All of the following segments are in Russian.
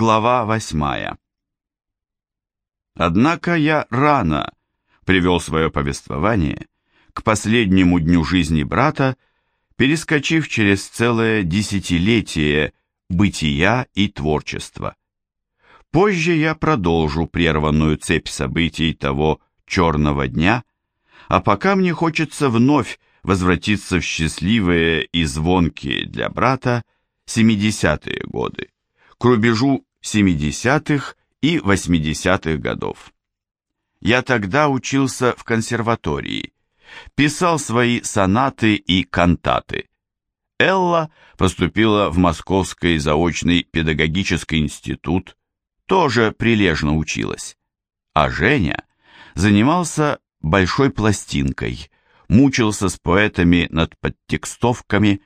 Глава восьмая. Однако я рано привел свое повествование к последнему дню жизни брата, перескочив через целое десятилетие бытия и творчества. Позже я продолжу прерванную цепь событий того черного дня, а пока мне хочется вновь возвратиться в счастливые и звонкие для брата 70-е годы к рубежу 70-х и 80-х годов. Я тогда учился в консерватории, писал свои сонаты и кантаты. Элла поступила в Московский заочный педагогический институт, тоже прилежно училась. А Женя занимался большой пластинкой, мучился с поэтами над подтекстовками,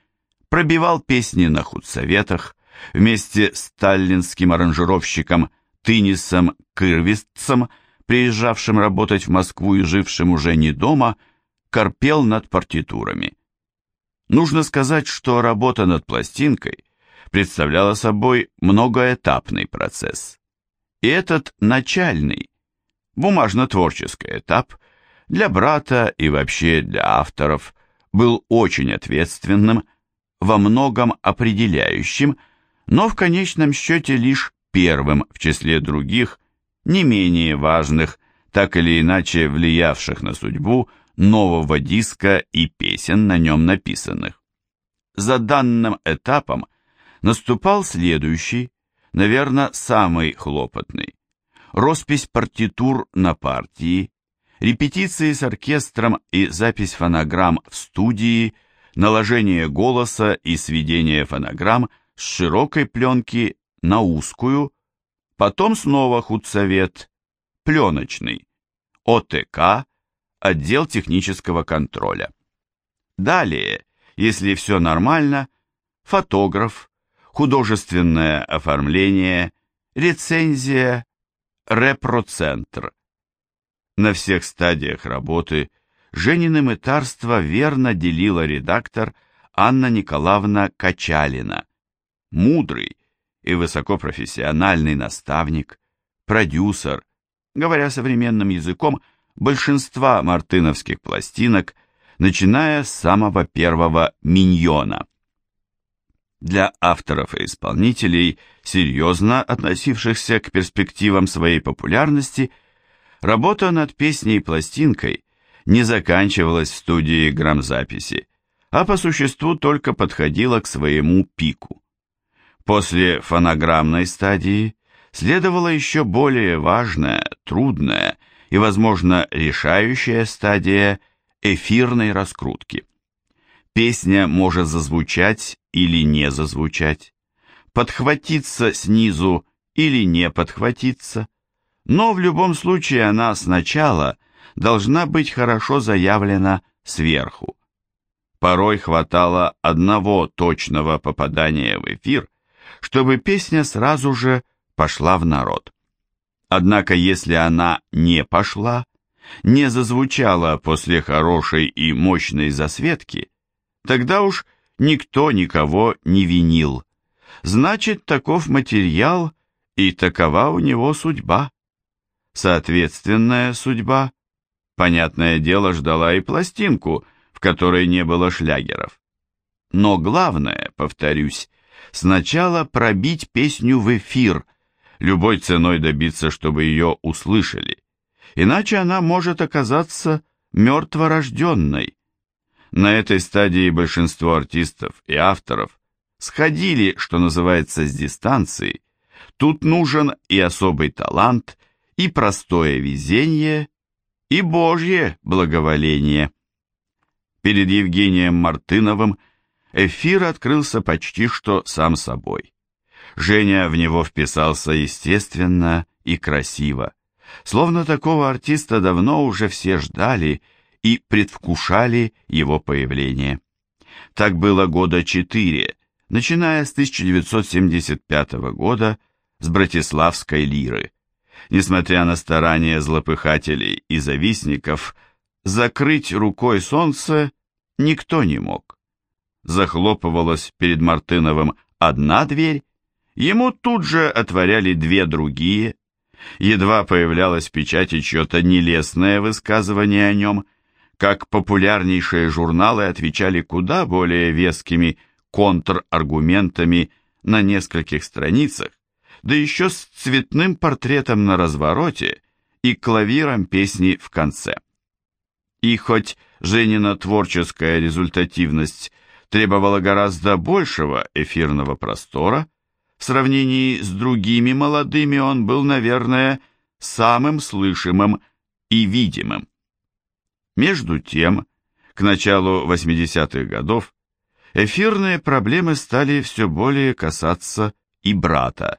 пробивал песни на худсоветах, вместе с таллинским аранжировщиком Тынисом Кырвистцем, приезжавшим работать в Москву и жившим уже не дома, корпел над партитурами. Нужно сказать, что работа над пластинкой представляла собой многоэтапный процесс. И этот начальный, бумажно-творческий этап для брата и вообще для авторов был очень ответственным, во многом определяющим, но в конечном счете лишь первым в числе других, не менее важных, так или иначе влиявших на судьбу нового диска и песен на нем написанных. За данным этапом наступал следующий, наверное, самый хлопотный. Роспись партитур на партии, репетиции с оркестром и запись фонограмм в студии, наложение голоса и сведение фонограмм – с широкой пленки на узкую, потом снова худсовет, пленочный, ОТК, отдел технического контроля. Далее, если все нормально, фотограф, художественное оформление, рецензия, репроцентр. На всех стадиях работы Женины мытарство верно делила редактор Анна Николаевна Качалина, мудрый и высокопрофессиональный наставник, продюсер, говоря современным языком, большинства мартыновских пластинок, начиная с самого первого «Миньона». Для авторов и исполнителей, серьезно относившихся к перспективам своей популярности, работа над песней и пластинкой не заканчивалась в студии грамзаписи, а по существу только подходила к своему пику. После фонограммной стадии следовала еще более важная, трудная и, возможно, решающая стадия эфирной раскрутки. Песня может зазвучать или не зазвучать, подхватиться снизу или не подхватиться, но в любом случае она сначала должна быть хорошо заявлена сверху. Порой хватало одного точного попадания в эфир, чтобы песня сразу же пошла в народ. Однако если она не пошла, не зазвучала после хорошей и мощной засветки, тогда уж никто никого не винил. Значит, таков материал и такова у него судьба. Соответственная судьба, понятное дело, ждала и пластинку, в которой не было шлягеров. Но главное, повторюсь, сначала пробить песню в эфир, любой ценой добиться, чтобы ее услышали. Иначе она может оказаться мертворожденной. На этой стадии большинство артистов и авторов сходили, что называется, с дистанции. Тут нужен и особый талант, и простое везение, и божье благоволение. Перед Евгением Мартыновым – эфир открылся почти что сам собой. Женя в него вписался естественно и красиво, словно такого артиста давно уже все ждали и предвкушали его появление. Так было года четыре, начиная с 1975 года с Братиславской лиры. Несмотря на старания злопыхателей и завистников, закрыть рукой солнце никто не мог захлопывалась перед Мартыновым одна дверь, ему тут же отворяли две другие. Едва появлялось в печати чье-то нелестное высказывание о нем, как популярнейшие журналы отвечали куда более вескими контраргументами на нескольких страницах, да еще с цветным портретом на развороте и клавиром песни в конце. И хоть Женина творческая результативность требовала гораздо большего эфирного простора, в сравнении с другими молодыми он был, наверное, самым слышимым и видимым. Между тем, к началу 80-х годов эфирные проблемы стали все более касаться и брата.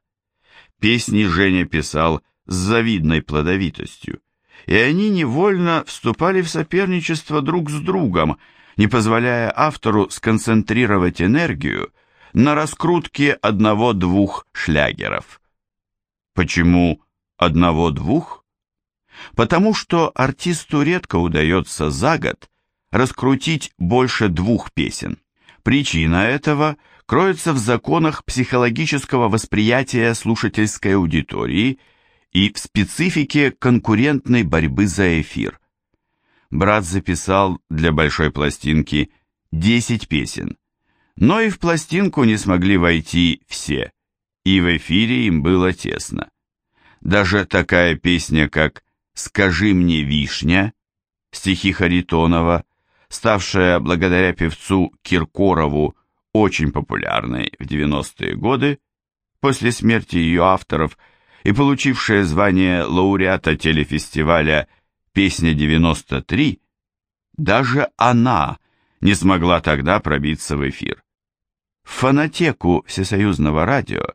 Песни Женя писал с завидной плодовитостью, и они невольно вступали в соперничество друг с другом, не позволяя автору сконцентрировать энергию на раскрутке одного-двух шлягеров. Почему одного-двух? Потому что артисту редко удается за год раскрутить больше двух песен. Причина этого кроется в законах психологического восприятия слушательской аудитории и в специфике конкурентной борьбы за эфир. Брат записал для большой пластинки 10 песен, но и в пластинку не смогли войти все, и в эфире им было тесно. Даже такая песня, как «Скажи мне, вишня» стихи Харитонова – ставшая благодаря певцу Киркорову очень популярной в 90-е годы, после смерти ее авторов и получившая звание лауреата телефестиваля «Песня 93», даже она не смогла тогда пробиться в эфир. В фонотеку Всесоюзного радио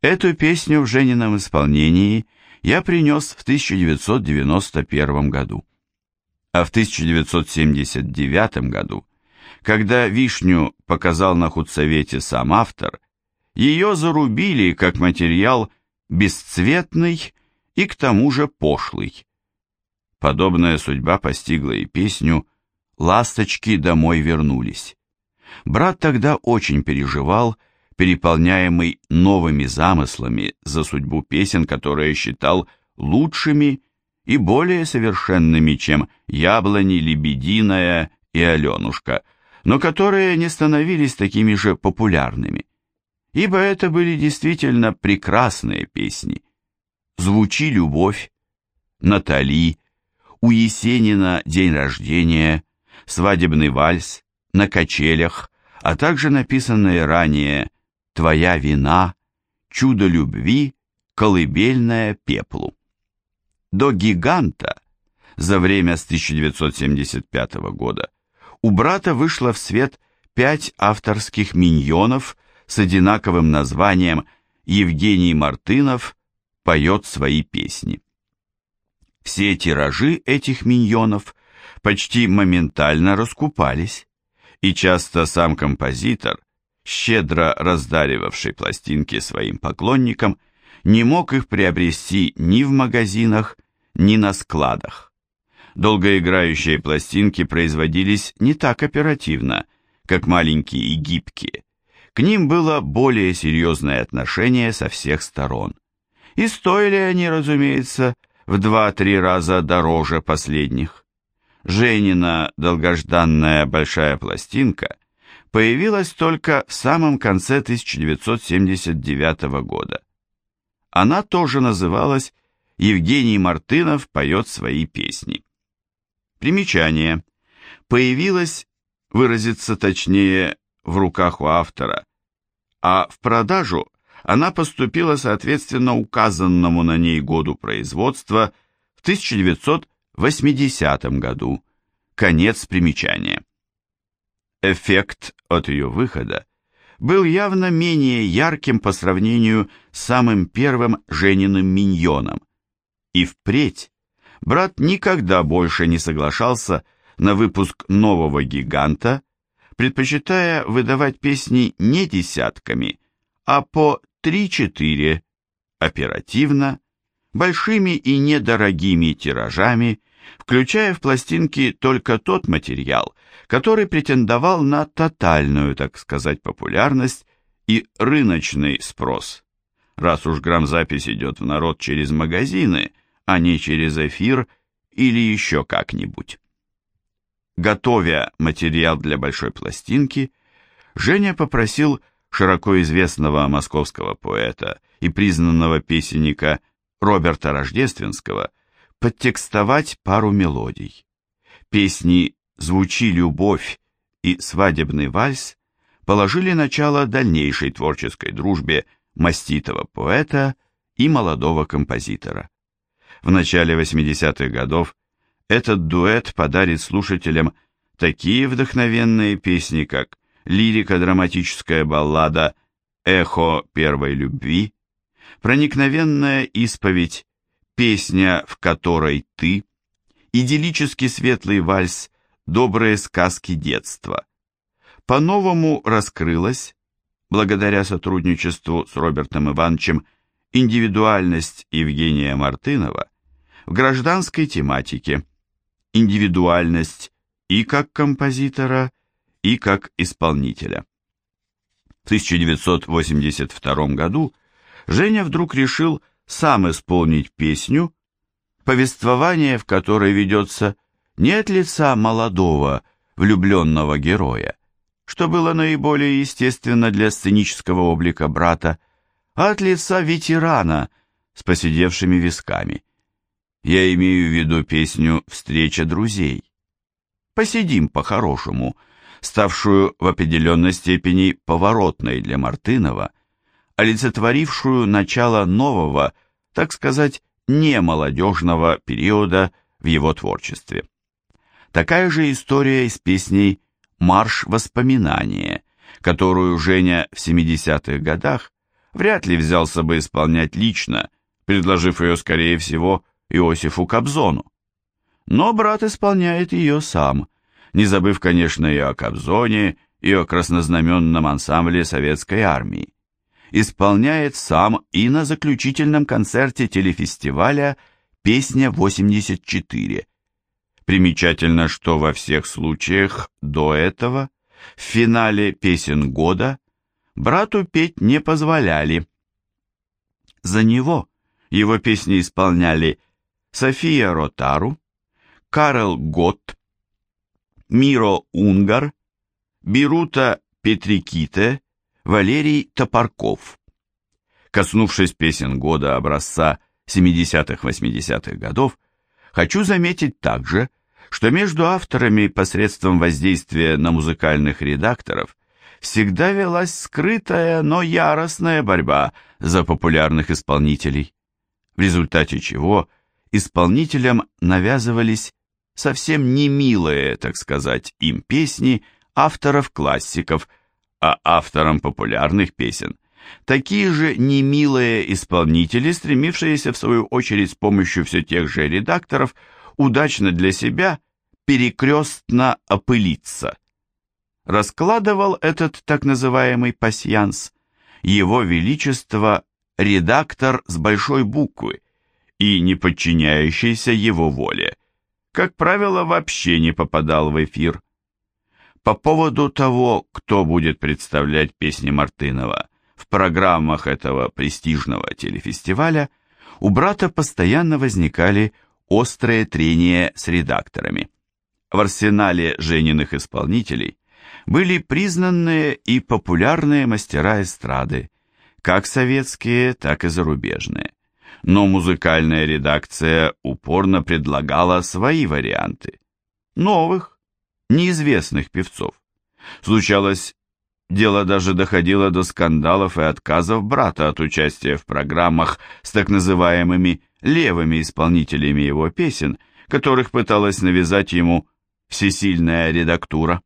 эту песню в Женином исполнении я принес в 1991 году а в 1979 году, когда «Вишню» показал на худсовете сам автор, ее зарубили как материал бесцветный и к тому же пошлый. Подобная судьба постигла и песню «Ласточки домой вернулись». Брат тогда очень переживал, переполняемый новыми замыслами за судьбу песен, которые считал лучшими и более совершенными, чем яблони, лебединая и Аленушка, но которые не становились такими же популярными. Ибо это были действительно прекрасные песни. «Звучи любовь», «Натали», у Есенина «День рождения», «Свадебный вальс», «На качелях», а также написанные ранее «Твоя вина», «Чудо любви», «Колыбельная пеплу» до гиганта за время с 1975 года у брата вышло в свет пять авторских миньонов с одинаковым названием «Евгений Мартынов поет свои песни». Все тиражи этих миньонов почти моментально раскупались, и часто сам композитор, щедро раздаривавший пластинки своим поклонникам, не мог их приобрести ни в магазинах, ни на складах. Долгоиграющие пластинки производились не так оперативно, как маленькие и гибкие. К ним было более серьезное отношение со всех сторон. И стоили они, разумеется, в два-три раза дороже последних. Женина долгожданная большая пластинка появилась только в самом конце 1979 года. Она тоже называлась Евгений Мартынов поет свои песни. Примечание. Появилась, выразиться точнее, в руках у автора, а в продажу она поступила соответственно указанному на ней году производства в 1980 году. Конец примечания. Эффект от ее выхода был явно менее ярким по сравнению с самым первым Жениным миньоном, и впредь брат никогда больше не соглашался на выпуск нового гиганта, предпочитая выдавать песни не десятками, а по 3-4, оперативно, большими и недорогими тиражами, включая в пластинки только тот материал, который претендовал на тотальную, так сказать, популярность и рыночный спрос, раз уж грамзапись идет в народ через магазины, а не через эфир или еще как-нибудь. Готовя материал для большой пластинки, Женя попросил широко известного московского поэта и признанного песенника Роберта Рождественского подтекстовать пару мелодий. Песни «Звучи любовь» и «Свадебный вальс» положили начало дальнейшей творческой дружбе маститого поэта и молодого композитора. В начале 80-х годов этот дуэт подарит слушателям такие вдохновенные песни, как лирико-драматическая баллада «Эхо первой любви», проникновенная исповедь «Песня, в которой ты», идиллический светлый вальс «Добрые сказки детства». По-новому раскрылась, благодаря сотрудничеству с Робертом Ивановичем, индивидуальность Евгения Мартынова в гражданской тематике, индивидуальность и как композитора, и как исполнителя. В 1982 году Женя вдруг решил сам исполнить песню, повествование в которой ведется не от лица молодого, влюбленного героя, что было наиболее естественно для сценического облика брата, а от лица ветерана с посидевшими висками. Я имею в виду песню «Встреча друзей». Посидим по-хорошему, ставшую в определенной степени поворотной для Мартынова, олицетворившую начало нового, так сказать, немолодежного периода в его творчестве. Такая же история и с песней «Марш воспоминания», которую Женя в 70-х годах вряд ли взялся бы исполнять лично, предложив ее, скорее всего, Иосифу Кобзону. Но брат исполняет ее сам, не забыв, конечно, и о Кобзоне, и о краснознаменном ансамбле советской армии. Исполняет сам и на заключительном концерте телефестиваля «Песня 84». Примечательно, что во всех случаях до этого, в финале «Песен года», брату петь не позволяли. За него его песни исполняли София Ротару, Карел Готт, Миро Унгар, Бирута Петриките, Валерий Топорков. Коснувшись песен года образца 70-80-х годов, хочу заметить также, что между авторами посредством воздействия на музыкальных редакторов всегда велась скрытая, но яростная борьба за популярных исполнителей, в результате чего исполнителям навязывались совсем не милые, так сказать, им песни авторов-классиков, а авторам популярных песен такие же немилые исполнители, стремившиеся в свою очередь с помощью все тех же редакторов удачно для себя перекрестно опылиться. Раскладывал этот так называемый пасьянс его величество редактор с большой буквы и не подчиняющийся его воле, как правило, вообще не попадал в эфир. По поводу того, кто будет представлять песни Мартынова в программах этого престижного телефестиваля, у брата постоянно возникали острые трения с редакторами. В арсенале Жениных исполнителей были признанные и популярные мастера эстрады, как советские, так и зарубежные но музыкальная редакция упорно предлагала свои варианты. Новых, неизвестных певцов. Случалось, дело даже доходило до скандалов и отказов брата от участия в программах с так называемыми левыми исполнителями его песен, которых пыталась навязать ему всесильная редактура.